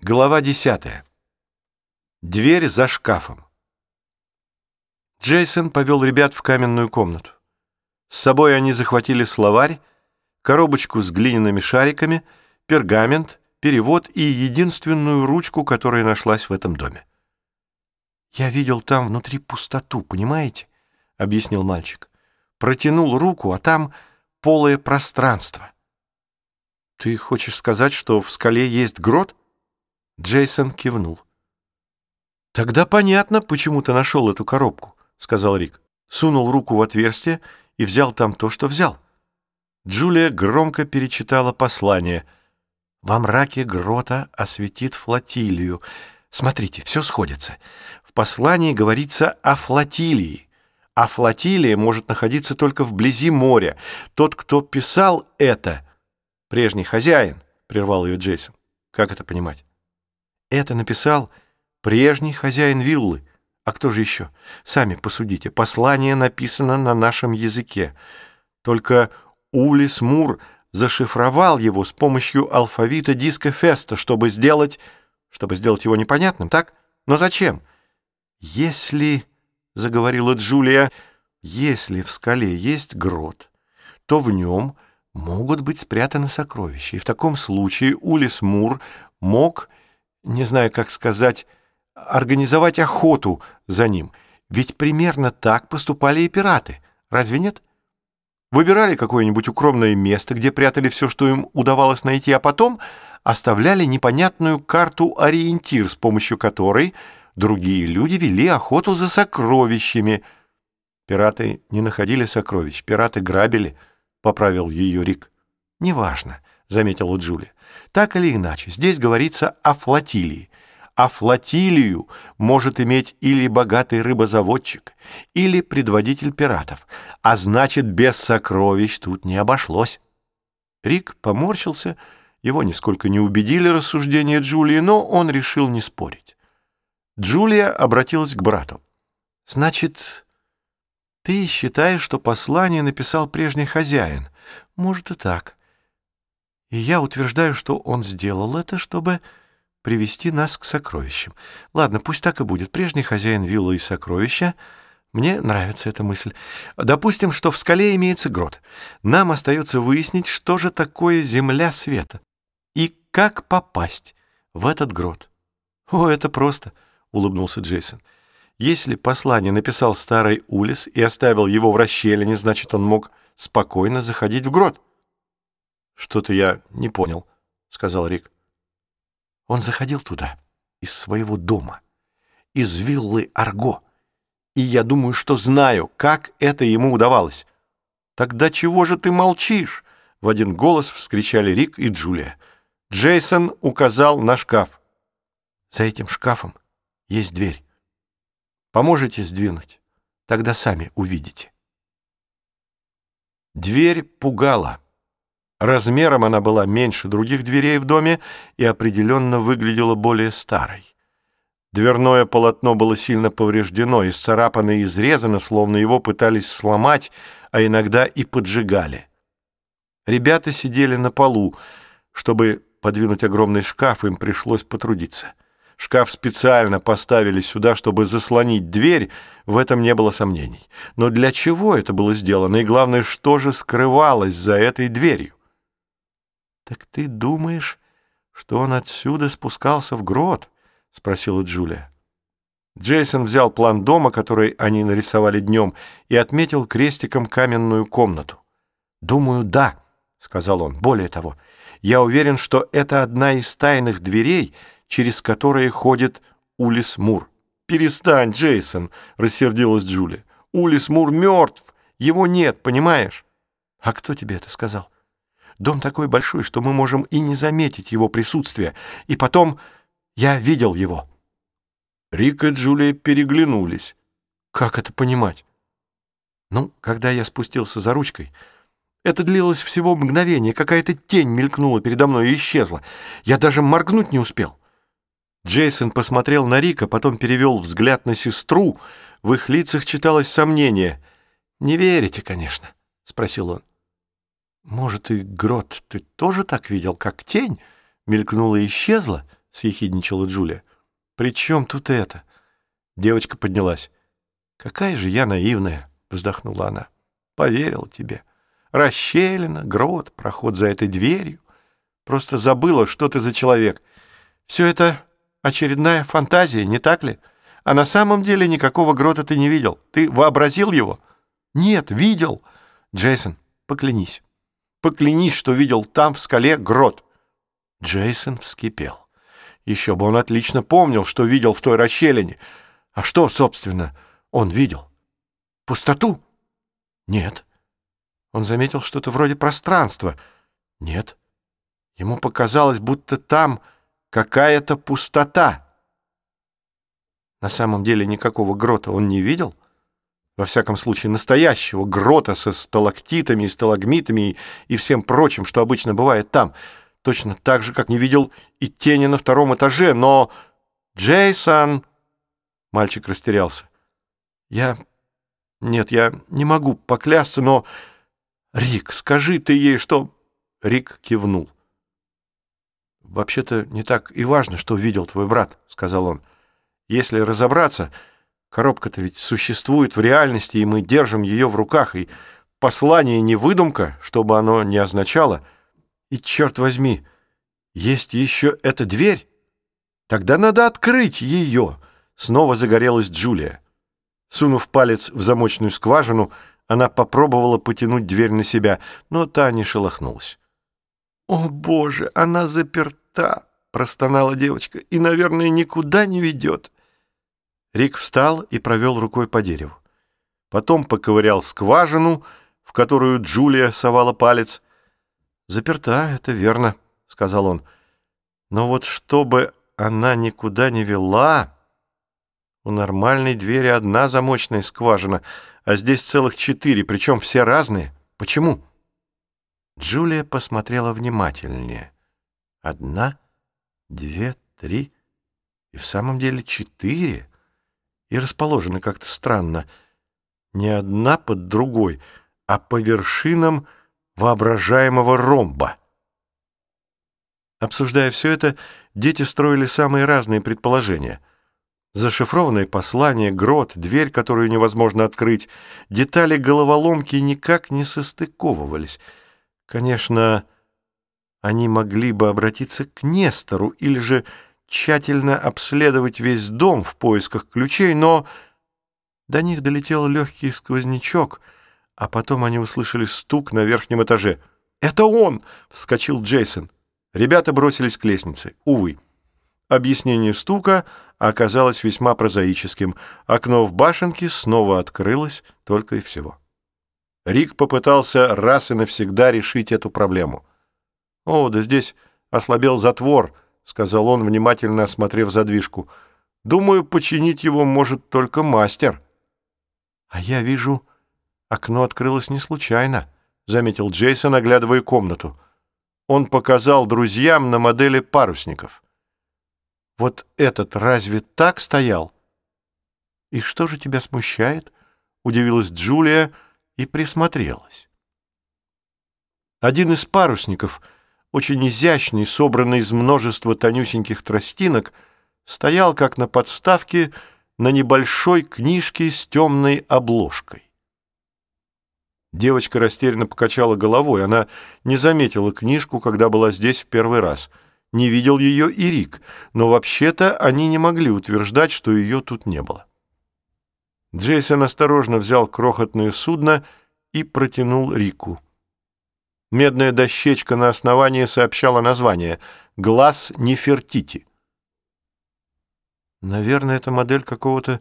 Глава 10. Дверь за шкафом. Джейсон повел ребят в каменную комнату. С собой они захватили словарь, коробочку с глиняными шариками, пергамент, перевод и единственную ручку, которая нашлась в этом доме. «Я видел там внутри пустоту, понимаете?» — объяснил мальчик. «Протянул руку, а там полое пространство». «Ты хочешь сказать, что в скале есть грот?» Джейсон кивнул. «Тогда понятно, почему ты нашел эту коробку», — сказал Рик. Сунул руку в отверстие и взял там то, что взял. Джулия громко перечитала послание. «Во мраке грота осветит флотилию». Смотрите, все сходится. В послании говорится о флотилии. А флотилия может находиться только вблизи моря. Тот, кто писал это, прежний хозяин, прервал ее Джейсон. Как это понимать? Это написал прежний хозяин виллы. А кто же еще? Сами посудите. Послание написано на нашем языке. Только Улис Мур зашифровал его с помощью алфавита диска Феста, чтобы сделать... чтобы сделать его непонятным, так? Но зачем? Если, — заговорила Джулия, — если в скале есть грот, то в нем могут быть спрятаны сокровища. И в таком случае Улис Мур мог не знаю, как сказать, организовать охоту за ним. Ведь примерно так поступали и пираты. Разве нет? Выбирали какое-нибудь укромное место, где прятали все, что им удавалось найти, а потом оставляли непонятную карту-ориентир, с помощью которой другие люди вели охоту за сокровищами. Пираты не находили сокровищ, пираты грабили, — поправил ее Рик. «Неважно», — заметила Джулия. Так или иначе, здесь говорится о флотилии. А флотилию может иметь или богатый рыбозаводчик, или предводитель пиратов, а значит, без сокровищ тут не обошлось. Рик поморщился, его нисколько не убедили рассуждения Джулии, но он решил не спорить. Джулия обратилась к брату. «Значит, ты считаешь, что послание написал прежний хозяин? Может и так. И я утверждаю, что он сделал это, чтобы привести нас к сокровищам. Ладно, пусть так и будет. Прежний хозяин виллы и сокровища. Мне нравится эта мысль. Допустим, что в скале имеется грот. Нам остается выяснить, что же такое земля света и как попасть в этот грот. О, это просто, улыбнулся Джейсон. Если послание написал старый Улис и оставил его в расщелине, значит, он мог спокойно заходить в грот. «Что-то я не понял», — сказал Рик. Он заходил туда из своего дома, из виллы Арго, и я думаю, что знаю, как это ему удавалось. «Тогда чего же ты молчишь?» — в один голос вскричали Рик и Джулия. Джейсон указал на шкаф. «За этим шкафом есть дверь. Поможете сдвинуть? Тогда сами увидите». Дверь пугала. Размером она была меньше других дверей в доме и определенно выглядела более старой. Дверное полотно было сильно повреждено, исцарапано и изрезано, словно его пытались сломать, а иногда и поджигали. Ребята сидели на полу. Чтобы подвинуть огромный шкаф, им пришлось потрудиться. Шкаф специально поставили сюда, чтобы заслонить дверь, в этом не было сомнений. Но для чего это было сделано, и главное, что же скрывалось за этой дверью? «Так ты думаешь, что он отсюда спускался в грот?» — спросила Джулия. Джейсон взял план дома, который они нарисовали днем, и отметил крестиком каменную комнату. «Думаю, да», — сказал он. «Более того, я уверен, что это одна из тайных дверей, через которые ходит Улис Мур». «Перестань, Джейсон», — рассердилась Джулия. «Улис Мур мертв, его нет, понимаешь?» «А кто тебе это сказал?» Дом такой большой, что мы можем и не заметить его присутствия. И потом я видел его». Рик и Джулия переглянулись. «Как это понимать?» «Ну, когда я спустился за ручкой...» Это длилось всего мгновение, какая-то тень мелькнула передо мной и исчезла. Я даже моргнуть не успел. Джейсон посмотрел на Рика, потом перевел взгляд на сестру. В их лицах читалось сомнение. «Не верите, конечно?» — спросил он. «Может, и грот ты тоже так видел, как тень?» Мелькнула и исчезла, — съехидничала Джулия. «При чем тут это?» Девочка поднялась. «Какая же я наивная!» — вздохнула она. «Поверила тебе. Расщелина, грот, проход за этой дверью. Просто забыла, что ты за человек. Все это очередная фантазия, не так ли? А на самом деле никакого грота ты не видел. Ты вообразил его?» «Нет, видел!» «Джейсон, поклянись. Поклянись, что видел там, в скале, грот». Джейсон вскипел. Еще бы он отлично помнил, что видел в той расщелине. А что, собственно, он видел? Пустоту? Нет. Он заметил что-то вроде пространства. Нет. Ему показалось, будто там какая-то пустота. На самом деле никакого грота он не видел. Во всяком случае, настоящего грота со сталактитами и сталагмитами и, всем прочим, что обычно бывает там — точно так же, как не видел и тени на втором этаже, но... Джейсон!» Мальчик растерялся. «Я... Нет, я не могу поклясться, но... Рик, скажи ты ей, что...» Рик кивнул. «Вообще-то не так и важно, что видел твой брат», — сказал он. «Если разобраться, коробка-то ведь существует в реальности, и мы держим ее в руках, и послание не выдумка, чтобы оно не означало — и, черт возьми, есть еще эта дверь? Тогда надо открыть ее. Снова загорелась Джулия. Сунув палец в замочную скважину, она попробовала потянуть дверь на себя, но та не шелохнулась. «О, Боже, она заперта!» — простонала девочка. «И, наверное, никуда не ведет». Рик встал и провел рукой по дереву. Потом поковырял скважину, в которую Джулия совала палец — «Заперта, это верно», — сказал он. «Но вот чтобы она никуда не вела...» У нормальной двери одна замочная скважина, а здесь целых четыре, причем все разные. Почему?» Джулия посмотрела внимательнее. Одна, две, три и в самом деле четыре. И расположены как-то странно. Не одна под другой, а по вершинам воображаемого ромба. Обсуждая все это, дети строили самые разные предположения. Зашифрованное послание, грот, дверь, которую невозможно открыть, детали головоломки никак не состыковывались. Конечно, они могли бы обратиться к Нестору или же тщательно обследовать весь дом в поисках ключей, но до них долетел легкий сквознячок — а потом они услышали стук на верхнем этаже. «Это он!» — вскочил Джейсон. Ребята бросились к лестнице. Увы. Объяснение стука оказалось весьма прозаическим. Окно в башенке снова открылось, только и всего. Рик попытался раз и навсегда решить эту проблему. «О, да здесь ослабел затвор», — сказал он, внимательно осмотрев задвижку. «Думаю, починить его может только мастер». «А я вижу...» «Окно открылось не случайно», — заметил Джейсон, оглядывая комнату. Он показал друзьям на модели парусников. «Вот этот разве так стоял?» «И что же тебя смущает?» — удивилась Джулия и присмотрелась. Один из парусников, очень изящный, собранный из множества тонюсеньких тростинок, стоял, как на подставке, на небольшой книжке с темной обложкой. Девочка растерянно покачала головой. Она не заметила книжку, когда была здесь в первый раз. Не видел ее и Рик, но вообще-то они не могли утверждать, что ее тут не было. Джейсон осторожно взял крохотное судно и протянул Рику. Медная дощечка на основании сообщала название «Глаз Нефертити». «Наверное, это модель какого-то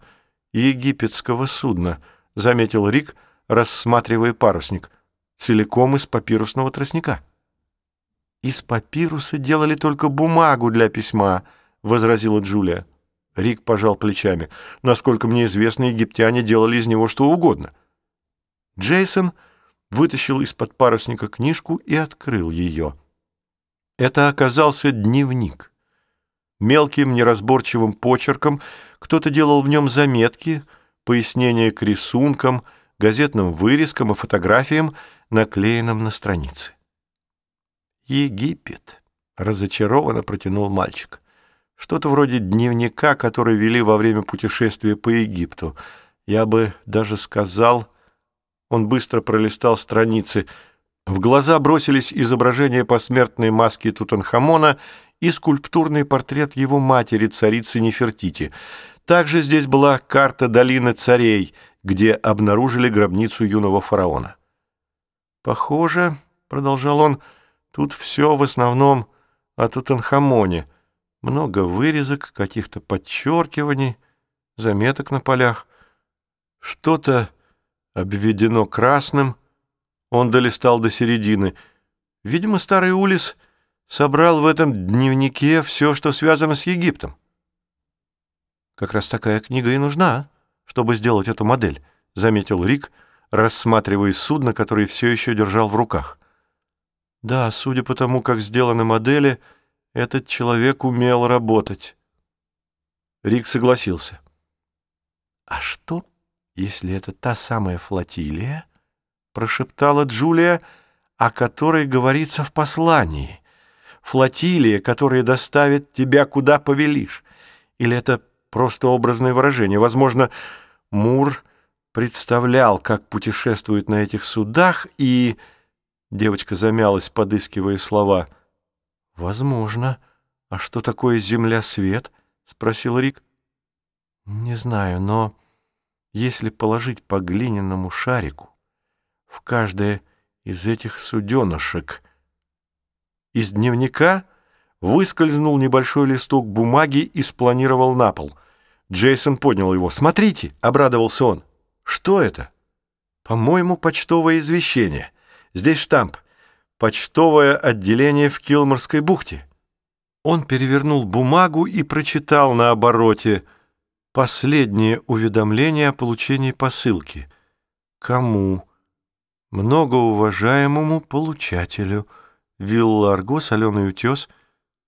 египетского судна», — заметил Рик, — рассматривая парусник, целиком из папирусного тростника. «Из папируса делали только бумагу для письма», — возразила Джулия. Рик пожал плечами. «Насколько мне известно, египтяне делали из него что угодно». Джейсон вытащил из-под парусника книжку и открыл ее. Это оказался дневник. Мелким неразборчивым почерком кто-то делал в нем заметки, пояснения к рисункам — газетным вырезкам и фотографиям, наклеенным на странице. «Египет», — разочарованно протянул мальчик. Что-то вроде дневника, который вели во время путешествия по Египту. Я бы даже сказал... Он быстро пролистал страницы. В глаза бросились изображения посмертной маски Тутанхамона и скульптурный портрет его матери, царицы Нефертити. Также здесь была карта долины царей, где обнаружили гробницу юного фараона. «Похоже, — продолжал он, — тут все в основном о Тутанхамоне. Много вырезок, каких-то подчеркиваний, заметок на полях. Что-то обведено красным. Он долистал до середины. Видимо, старый Улис собрал в этом дневнике все, что связано с Египтом. Как раз такая книга и нужна, чтобы сделать эту модель, заметил Рик, рассматривая судно, которое все еще держал в руках. Да, судя по тому, как сделаны модели, этот человек умел работать. Рик согласился. А что, если это та самая флотилия, прошептала Джулия, о которой говорится в послании? Флотилия, которая доставит тебя куда повелишь? Или это просто образное выражение. Возможно, Мур представлял, как путешествует на этих судах, и... Девочка замялась, подыскивая слова. «Возможно. А что такое земля-свет?» — спросил Рик. «Не знаю, но если положить по глиняному шарику в каждое из этих суденышек...» Из дневника выскользнул небольшой листок бумаги и спланировал на пол — Джейсон поднял его. «Смотрите!» — обрадовался он. «Что это?» «По-моему, почтовое извещение. Здесь штамп. Почтовое отделение в Килморской бухте». Он перевернул бумагу и прочитал на обороте «Последнее уведомление о получении посылки». «Кому?» «Многоуважаемому получателю. Вилла Арго, соленый утес,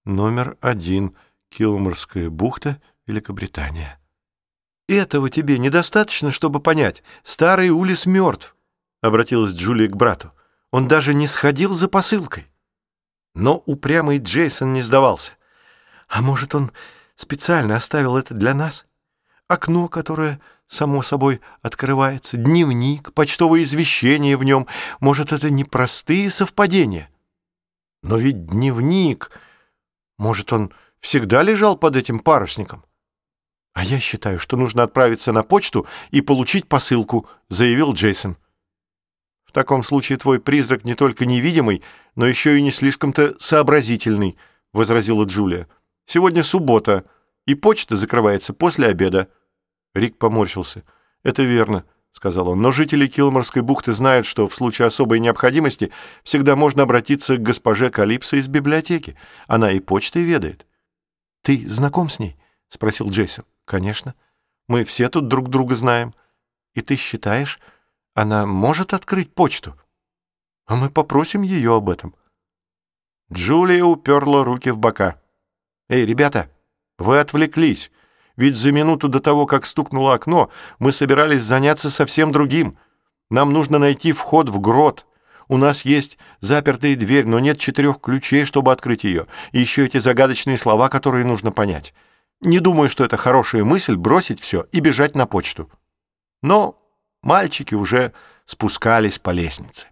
номер один, Килморская бухта, Великобритания. «Этого тебе недостаточно, чтобы понять. Старый Улис мертв», — обратилась Джулия к брату. «Он даже не сходил за посылкой». Но упрямый Джейсон не сдавался. «А может, он специально оставил это для нас? Окно, которое, само собой, открывается, дневник, почтовое извещение в нем. Может, это не простые совпадения? Но ведь дневник... Может, он всегда лежал под этим парусником?» «А я считаю, что нужно отправиться на почту и получить посылку», — заявил Джейсон. «В таком случае твой призрак не только невидимый, но еще и не слишком-то сообразительный», — возразила Джулия. «Сегодня суббота, и почта закрывается после обеда». Рик поморщился. «Это верно», — сказал он. «Но жители Килморской бухты знают, что в случае особой необходимости всегда можно обратиться к госпоже Калипсо из библиотеки. Она и почтой ведает». «Ты знаком с ней?» — спросил Джейсон. «Конечно. Мы все тут друг друга знаем. И ты считаешь, она может открыть почту? А мы попросим ее об этом». Джулия уперла руки в бока. «Эй, ребята, вы отвлеклись. Ведь за минуту до того, как стукнуло окно, мы собирались заняться совсем другим. Нам нужно найти вход в грот. У нас есть запертая дверь, но нет четырех ключей, чтобы открыть ее. И еще эти загадочные слова, которые нужно понять. Не думаю, что это хорошая мысль бросить все и бежать на почту. Но мальчики уже спускались по лестнице.